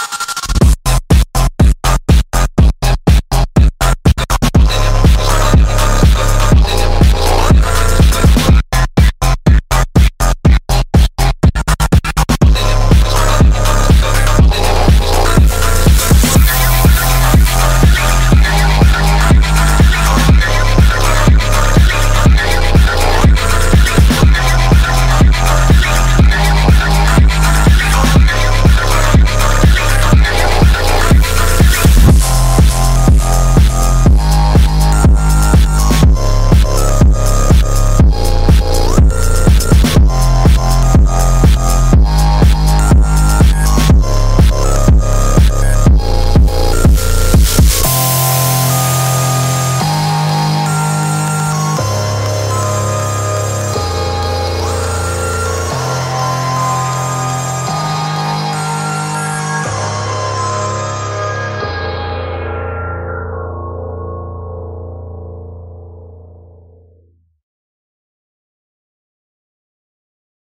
you